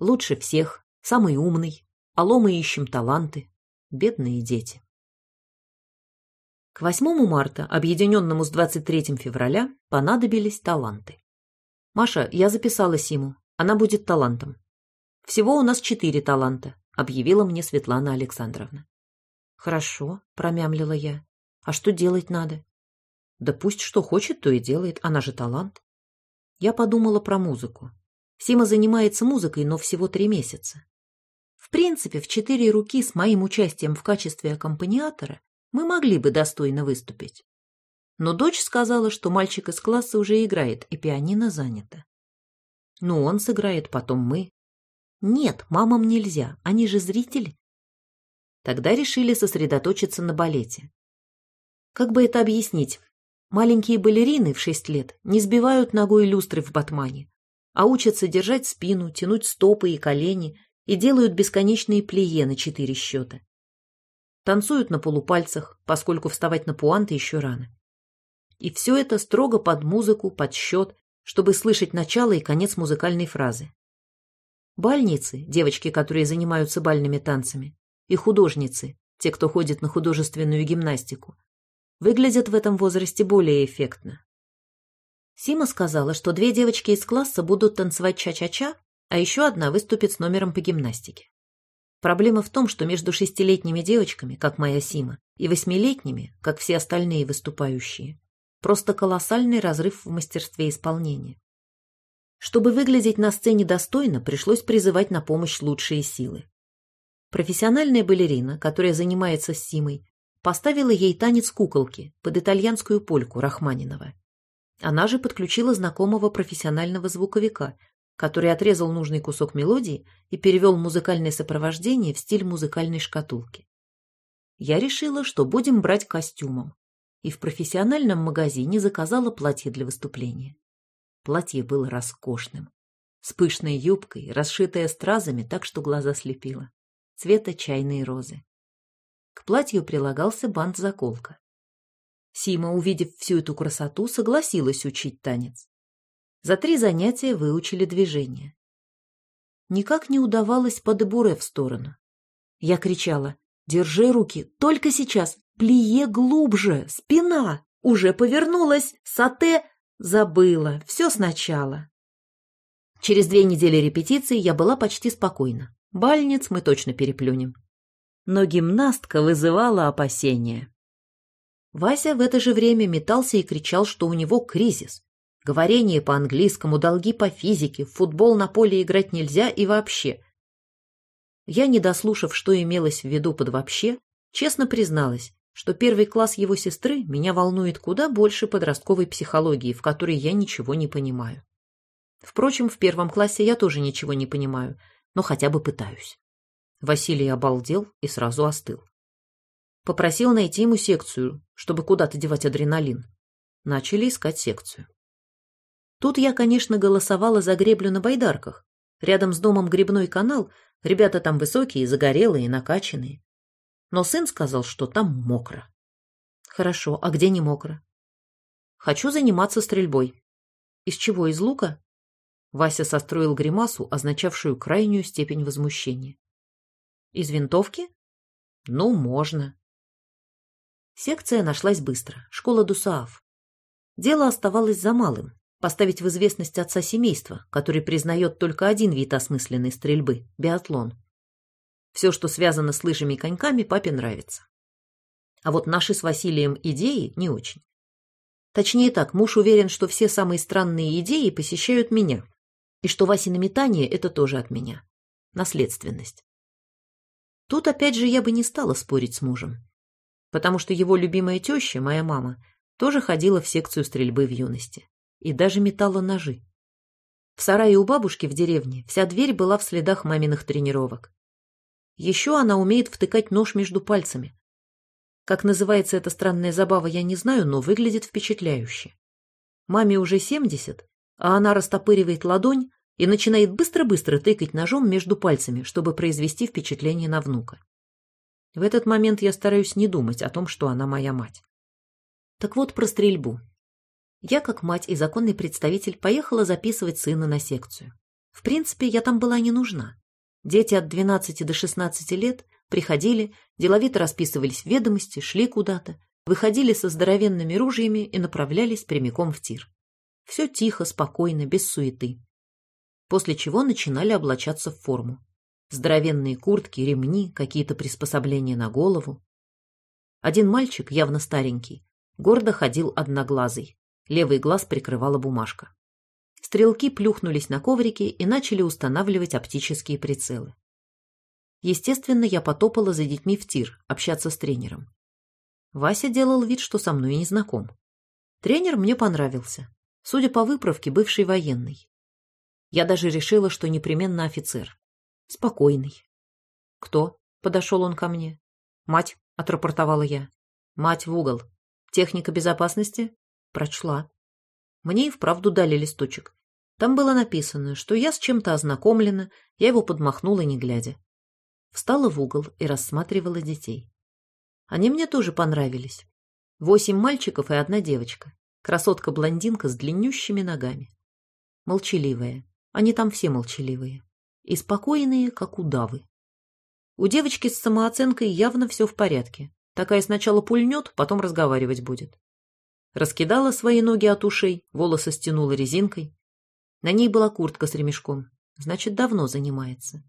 Лучше всех, самый умный. Алло, мы ищем таланты. Бедные дети. К 8 марта, объединенному с 23 февраля, понадобились таланты. «Маша, я записала Симу. Она будет талантом». «Всего у нас четыре таланта», — объявила мне Светлана Александровна. «Хорошо», — промямлила я. «А что делать надо?» «Да пусть что хочет, то и делает. Она же талант». Я подумала про музыку. Сима занимается музыкой, но всего три месяца. В принципе, в четыре руки с моим участием в качестве аккомпаниатора мы могли бы достойно выступить. Но дочь сказала, что мальчик из класса уже играет, и пианино занято. Ну, он сыграет, потом мы. Нет, мамам нельзя, они же зрители. Тогда решили сосредоточиться на балете. Как бы это объяснить? Маленькие балерины в шесть лет не сбивают ногой люстры в батмане, а учатся держать спину, тянуть стопы и колени и делают бесконечные плие на четыре счета. Танцуют на полупальцах, поскольку вставать на пуанты еще рано. И все это строго под музыку, под счет, чтобы слышать начало и конец музыкальной фразы. Бальницы, девочки, которые занимаются бальными танцами, и художницы, те, кто ходит на художественную гимнастику, выглядят в этом возрасте более эффектно. Сима сказала, что две девочки из класса будут танцевать ча-ча-ча, а еще одна выступит с номером по гимнастике. Проблема в том, что между шестилетними девочками, как моя Сима, и восьмилетними, как все остальные выступающие, просто колоссальный разрыв в мастерстве исполнения. Чтобы выглядеть на сцене достойно, пришлось призывать на помощь лучшие силы. Профессиональная балерина, которая занимается с Симой, поставила ей танец куколки под итальянскую польку Рахманинова. Она же подключила знакомого профессионального звуковика, который отрезал нужный кусок мелодии и перевел музыкальное сопровождение в стиль музыкальной шкатулки. Я решила, что будем брать костюмом, и в профессиональном магазине заказала платье для выступления. Платье было роскошным, с пышной юбкой, расшитое стразами так, что глаза слепило, цвета чайной розы. К платью прилагался бант-заколка. Сима, увидев всю эту красоту, согласилась учить танец. За три занятия выучили движение. Никак не удавалось по дебуре в сторону. Я кричала «Держи руки, только сейчас! Плие глубже! Спина! Уже повернулась! Сате!» Забыла. Все сначала. Через две недели репетиций я была почти спокойна. Бальниц мы точно переплюнем. Но гимнастка вызывала опасения. Вася в это же время метался и кричал, что у него кризис. Говорение по английскому, долги по физике, в футбол на поле играть нельзя и вообще. Я, не дослушав, что имелось в виду под «вообще», честно призналась, что первый класс его сестры меня волнует куда больше подростковой психологии, в которой я ничего не понимаю. Впрочем, в первом классе я тоже ничего не понимаю, но хотя бы пытаюсь. Василий обалдел и сразу остыл. Попросил найти ему секцию, чтобы куда-то девать адреналин. Начали искать секцию. Тут я, конечно, голосовала за греблю на байдарках. Рядом с домом грибной канал, ребята там высокие, загорелые, накачанные. Но сын сказал, что там мокро. Хорошо, а где не мокро? Хочу заниматься стрельбой. Из чего, из лука? Вася состроил гримасу, означавшую крайнюю степень возмущения. Из винтовки? Ну, можно. Секция нашлась быстро. Школа Дусаав. Дело оставалось за малым – поставить в известность отца семейства, который признает только один вид осмысленной стрельбы – биатлон. Все, что связано с лыжами и коньками, папе нравится. А вот наши с Василием идеи не очень. Точнее так, муж уверен, что все самые странные идеи посещают меня, и что Васина метание – это тоже от меня. Наследственность. Тут опять же я бы не стала спорить с мужем потому что его любимая теща, моя мама, тоже ходила в секцию стрельбы в юности и даже метала ножи. В сарае у бабушки в деревне вся дверь была в следах маминых тренировок. Еще она умеет втыкать нож между пальцами. Как называется эта странная забава, я не знаю, но выглядит впечатляюще. Маме уже 70, а она растопыривает ладонь и начинает быстро-быстро тыкать ножом между пальцами, чтобы произвести впечатление на внука. В этот момент я стараюсь не думать о том, что она моя мать. Так вот про стрельбу. Я, как мать и законный представитель, поехала записывать сына на секцию. В принципе, я там была не нужна. Дети от 12 до 16 лет приходили, деловито расписывались в ведомости, шли куда-то, выходили со здоровенными ружьями и направлялись прямиком в тир. Все тихо, спокойно, без суеты. После чего начинали облачаться в форму. Здоровенные куртки, ремни, какие-то приспособления на голову. Один мальчик, явно старенький, гордо ходил одноглазый. Левый глаз прикрывала бумажка. Стрелки плюхнулись на коврики и начали устанавливать оптические прицелы. Естественно, я потопала за детьми в тир, общаться с тренером. Вася делал вид, что со мной не знаком. Тренер мне понравился. Судя по выправке, бывший военный. Я даже решила, что непременно офицер. Спокойный. «Кто?» — подошел он ко мне. «Мать», — отрапортовала я. «Мать в угол. Техника безопасности?» Прочла. Мне и вправду дали листочек. Там было написано, что я с чем-то ознакомлена, я его подмахнула, не глядя. Встала в угол и рассматривала детей. Они мне тоже понравились. Восемь мальчиков и одна девочка. Красотка-блондинка с длиннющими ногами. Молчаливая. Они там все молчаливые. И спокойные, как удавы. У девочки с самооценкой явно все в порядке. Такая сначала пульнет, потом разговаривать будет. Раскидала свои ноги от ушей, волосы стянула резинкой. На ней была куртка с ремешком. Значит, давно занимается.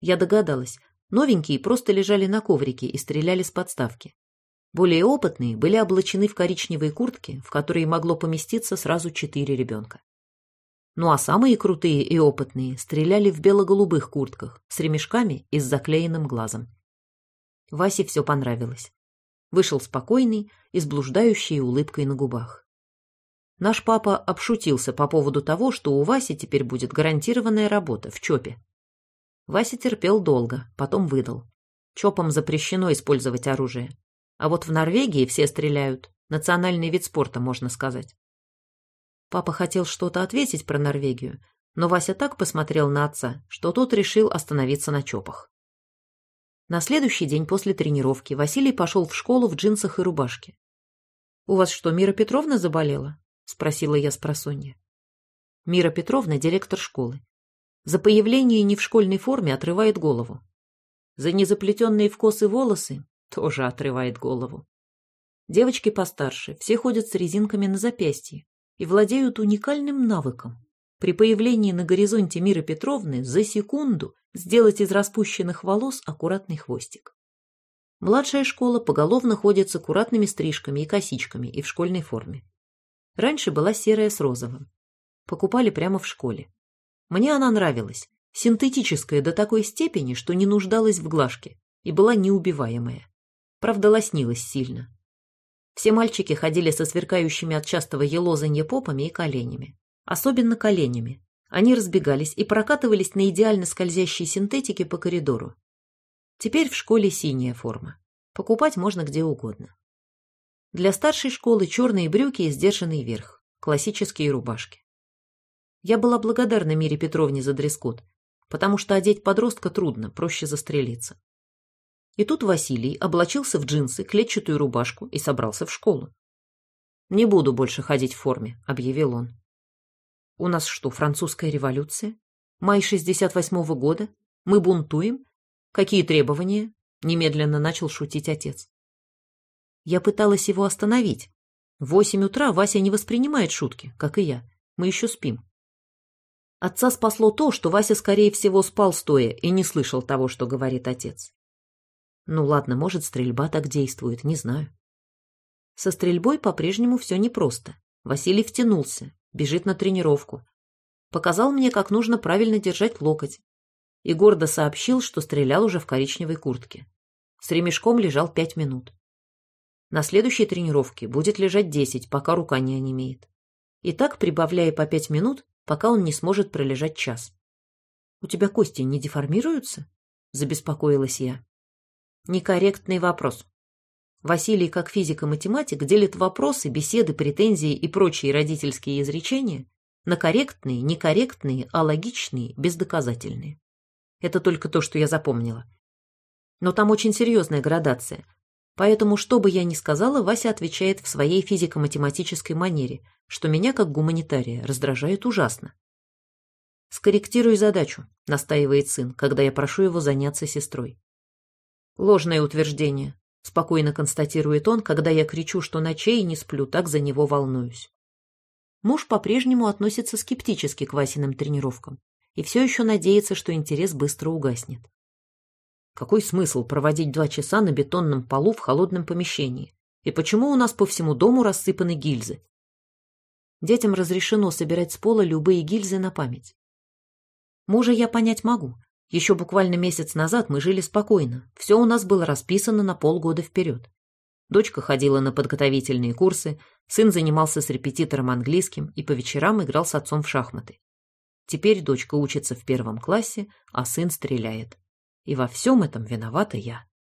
Я догадалась. Новенькие просто лежали на коврике и стреляли с подставки. Более опытные были облачены в коричневые куртки, в которые могло поместиться сразу четыре ребенка. Ну а самые крутые и опытные стреляли в бело-голубых куртках с ремешками и с заклеенным глазом. Васе все понравилось. Вышел спокойный и с блуждающей улыбкой на губах. Наш папа обшутился по поводу того, что у Васи теперь будет гарантированная работа в ЧОПе. Вася терпел долго, потом выдал. ЧОПам запрещено использовать оружие. А вот в Норвегии все стреляют. Национальный вид спорта, можно сказать. Папа хотел что-то ответить про Норвегию, но Вася так посмотрел на отца, что тот решил остановиться на ЧОПах. На следующий день после тренировки Василий пошел в школу в джинсах и рубашке. «У вас что, Мира Петровна заболела?» — спросила я с просонья. Мира Петровна — директор школы. За появление не в школьной форме отрывает голову. За незаплетенные в косы волосы тоже отрывает голову. Девочки постарше, все ходят с резинками на запястье и владеют уникальным навыком. При появлении на горизонте Мира Петровны за секунду сделать из распущенных волос аккуратный хвостик. Младшая школа поголовно ходит с аккуратными стрижками и косичками и в школьной форме. Раньше была серая с розовым. Покупали прямо в школе. Мне она нравилась. Синтетическая до такой степени, что не нуждалась в глажке и была неубиваемая. Правда, лоснилась сильно. Все мальчики ходили со сверкающими от частого елозанья попами и коленями. Особенно коленями. Они разбегались и прокатывались на идеально скользящей синтетике по коридору. Теперь в школе синяя форма. Покупать можно где угодно. Для старшей школы черные брюки и сдержанный верх. Классические рубашки. Я была благодарна Мире Петровне за дресс-код, потому что одеть подростка трудно, проще застрелиться. И тут Василий облачился в джинсы, клетчатую рубашку и собрался в школу. «Не буду больше ходить в форме», — объявил он. «У нас что, французская революция? Май 68-го года? Мы бунтуем? Какие требования?» — немедленно начал шутить отец. Я пыталась его остановить. В восемь утра Вася не воспринимает шутки, как и я. Мы еще спим. Отца спасло то, что Вася, скорее всего, спал стоя и не слышал того, что говорит отец. Ну ладно, может, стрельба так действует, не знаю. Со стрельбой по-прежнему все непросто. Василий втянулся, бежит на тренировку. Показал мне, как нужно правильно держать локоть. И гордо сообщил, что стрелял уже в коричневой куртке. С ремешком лежал пять минут. На следующей тренировке будет лежать десять, пока рука не онемеет. И так, прибавляя по пять минут, пока он не сможет пролежать час. «У тебя кости не деформируются?» – забеспокоилась я. Некорректный вопрос. Василий, как физик-математик, делит вопросы, беседы, претензии и прочие родительские изречения на корректные, некорректные, алогичные, бездоказательные. Это только то, что я запомнила. Но там очень серьезная градация. Поэтому, что бы я ни сказала, Вася отвечает в своей физико-математической манере, что меня, как гуманитария, раздражает ужасно. «Скорректируй задачу», — настаивает сын, когда я прошу его заняться сестрой. «Ложное утверждение», — спокойно констатирует он, когда я кричу, что ночей не сплю, так за него волнуюсь. Муж по-прежнему относится скептически к Васиным тренировкам и все еще надеется, что интерес быстро угаснет. Какой смысл проводить два часа на бетонном полу в холодном помещении? И почему у нас по всему дому рассыпаны гильзы? Детям разрешено собирать с пола любые гильзы на память. Мужа я понять могу. Еще буквально месяц назад мы жили спокойно. Все у нас было расписано на полгода вперед. Дочка ходила на подготовительные курсы, сын занимался с репетитором английским и по вечерам играл с отцом в шахматы. Теперь дочка учится в первом классе, а сын стреляет. И во всем этом виновата я.